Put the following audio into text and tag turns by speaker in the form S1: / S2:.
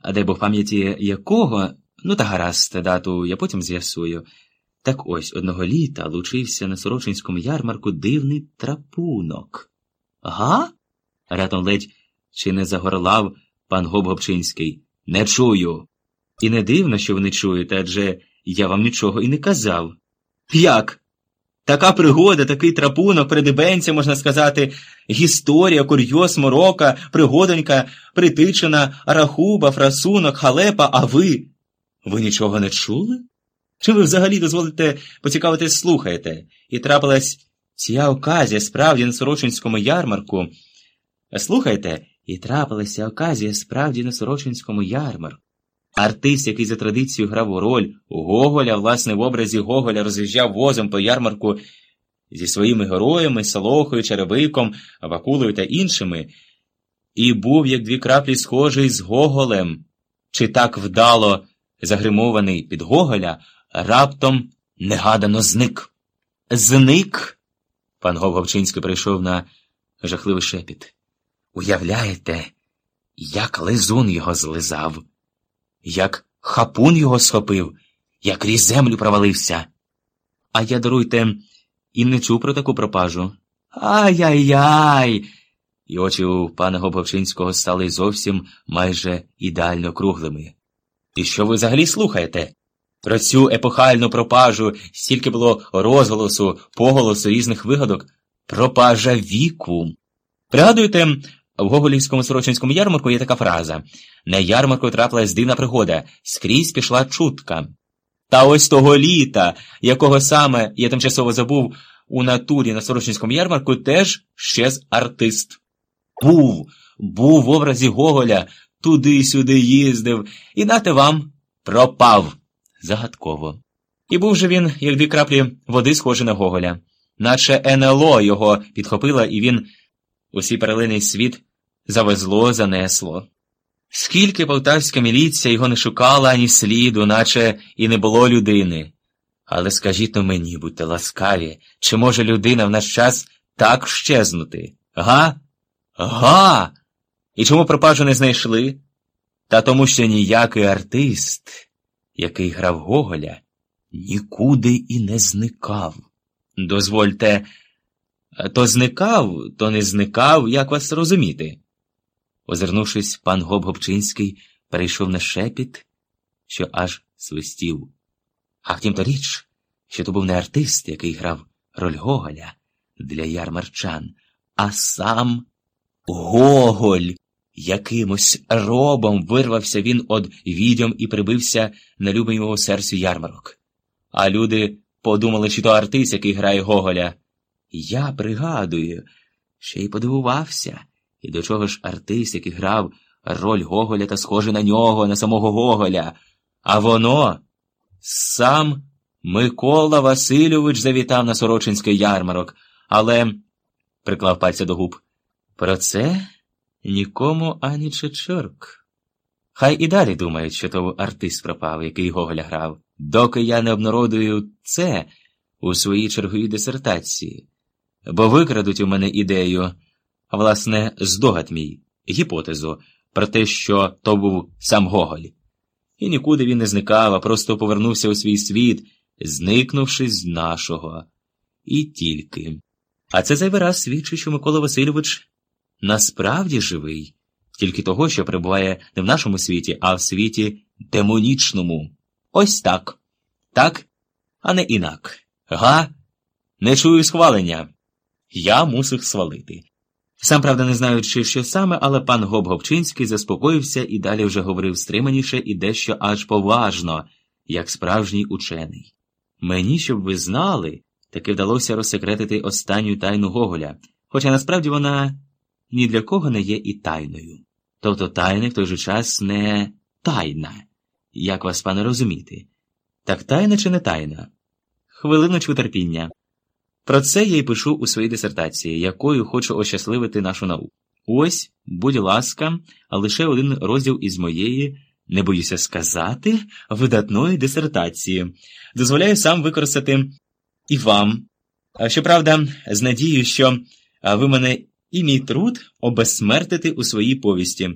S1: а дай Бог пам'яті якого, ну та гаразд, дату я потім з'ясую. Так ось одного літа лучився на Сорочинському ярмарку дивний трапунок. Га? Раптом ледь чи не загорлав пан Гобгобчинський. Не чую. І не дивно, що ви не чуєте, адже я вам нічого і не казав. Як? Така пригода, такий трапунок, придибенця, можна сказати, історія, курйоз, морока, пригодонька, притичина, рахуба, фрасунок, халепа, а ви? Ви нічого не чули? Чи ви взагалі дозволите поцікавитись, слухаєте? І трапилась ця оказія справді на Сорочинському ярмарку. Слухайте, і трапилася оказія справді на Сорочинському ярмарку. Артист, який за традицією грав роль Гоголя, власне, в образі Гоголя роз'їжджав возом по ярмарку зі своїми героями, Солохою, Черевиком, Вакулою та іншими, і був, як дві краплі, схожий з Гоголем, чи так вдало загримований під Гоголя, раптом негадано зник. Зник. Пан Говговчинський прийшов на жахливий шепіт. Уявляєте, як лизун його злизав, як хапун його схопив, як крізь землю провалився. А я, даруйте, і не чув про таку пропажу. Ай-яй-яй. І очі у пана Гобовчинського стали зовсім майже ідеально круглими. І що ви взагалі слухаєте? Про цю епохальну пропажу стільки було розголосу, поголосу різних вигадок. Пропажа віку. Пригадуєте, в Гоголівському Сорочинському ярмарку є така фраза на ярмарку трапилась дивна пригода, скрізь пішла чутка. Та ось того літа, якого саме я тимчасово забув у натурі на Сорочинському ярмарку, теж щез артист. Був, був в образі Гоголя, туди-сюди їздив, і нате вам пропав. Загадково. І був же він, як дві краплі води, схожий на Гоголя, наче НЛО його підхопила, і він усі перелиний світ завезло, занесло. Скільки полтавська міліція його не шукала ані сліду, наче і не було людини. Але скажіть то мені, будьте ласкаві, чи може людина в наш час так щезнути? Га? Га? І чому пропажу не знайшли? Та тому, що ніякий артист, який грав Гоголя, нікуди і не зникав. Дозвольте, то зникав, то не зникав, як вас розуміти? Озирнувшись, пан Гоб-Гобчинський перейшов на шепіт, що аж свистів. А втім то річ, що то був не артист, який грав роль Гоголя для ярмарчан, а сам Гоголь. Якимось робом вирвався він од відьом і прибився на любий його серцю ярмарок. А люди подумали, що то артист, який грає Гоголя. Я пригадую, ще й подивувався, і до чого ж артист, який грав роль Гоголя та схожий на нього, на самого Гоголя, а воно сам Микола Васильович завітав на Сорочинський ярмарок, але приклав пальця до губ. Про це нікому ані чечорк. Хай і далі думають, що то артист пропав, який Гоголя грав, доки я не обнародую це у своїй черговій дисертації, бо викрадуть у мене ідею, власне, здогад мій, гіпотезу про те, що то був сам Гоголь. І нікуди він не зникав, а просто повернувся у свій світ, зникнувши з нашого. І тільки. А це зайвий раз свідчить, що Микола Васильович насправді живий, тільки того, що перебуває не в нашому світі, а в світі демонічному. Ось так. Так, а не інак. Га? Не чую схвалення. Я мусив свалити. Сам, правда, не знаючи, що саме, але пан Гоб-Гобчинський заспокоївся і далі вже говорив стриманіше і дещо аж поважно, як справжній учений. Мені, щоб ви знали, таки вдалося розсекретити останню тайну Гоголя, хоча насправді вона ні для кого не є і тайною. Тобто тайна в той же час не тайна, як вас, пане, розуміти. Так тайна чи не тайна? Хвилиночку терпіння. Про це я й пишу у своїй дисертації, якою хочу ощасливити нашу науку. Ось, будь ласка, лише один розділ із моєї, не боюся сказати, видатної дисертації. Дозволяю сам використати і вам. Щоправда, з надією, що ви мене і мій труд обезсмертити у своїй повісті.